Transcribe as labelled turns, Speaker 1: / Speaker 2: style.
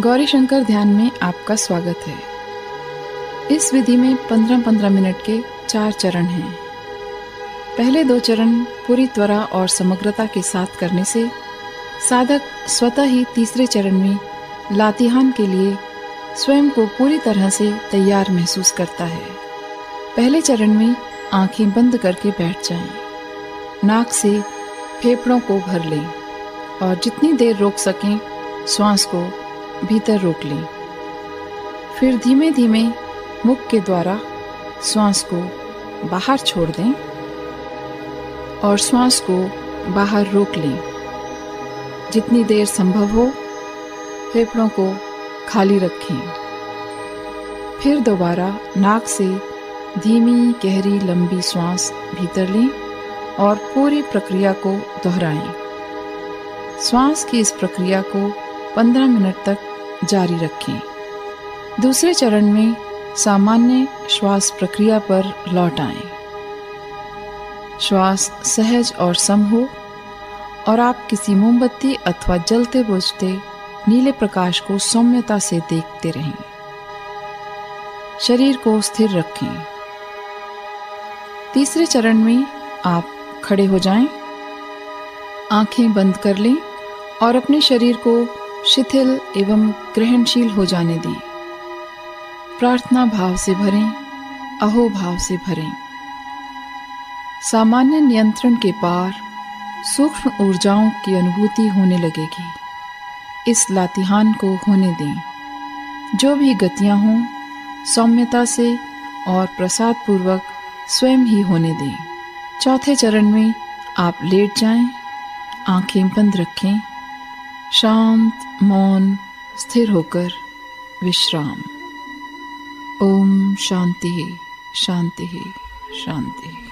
Speaker 1: गौरी शंकर ध्यान में आपका स्वागत है। इस विधि में 15-15 मिनट के चार चरण हैं। पहले दो चरण पूरी त्वरा और समग्रता के साथ करने से साधक स्वतः ही तीसरे चरण में लातिहान के लिए स्वयं को पूरी तरह से तैयार महसूस करता है। पहले चरण में आँखें बंद करके बैठ जाएँ, नाक से फेफड़ों को भर लें और जितनी देर रोक सकें श्वास को भीतर रोक लें। फिर धीमे धीमे मुख के द्वारा श्वास को बाहर छोड़ दें और श्वास को बाहर रोक लें। जितनी देर संभव हो, फेफड़ों को खाली रखें। फिर दोबारा नाक से धीमी, गहरी, लंबी श्वास भीतर लें और पूरी प्रक्रिया को दोहराएँ। श्वास की इस प्रक्रिया को 15 मिनट तक जारी रखें। दूसरे चरण में सामान्य श्वास प्रक्रिया पर लौट आए। श्वास सहज और सम हो और आप किसी मोमबत्ती अथवा जलते बुझते नीले प्रकाश को सौम्यता से देखते रहें। शरीर को स्थिर रखें। तीसरे चरण में आप खड़े हो जाएँ, आँखें बंद कर लें और अपने शरीर को शिथिल एवं ग्रहणशील हो जाने दें। प्रार्थना भाव से भरें अहो भाव से भरें। सामान्य नियंत्रण के पार सूक्ष्म ऊर्जाओं की अनुभूति होने लगेगी। इस लातिहान को होने दें। जो भी गतियाँ हों सौम्यता से और प्रसाद पूर्वक स्वयं ही होने दें। चौथे चरण में आप लेट जाएँ, आँखें बंद रखें। शांत मौन स्थिर होकर विश्राम। ओम शांति शांति शांति।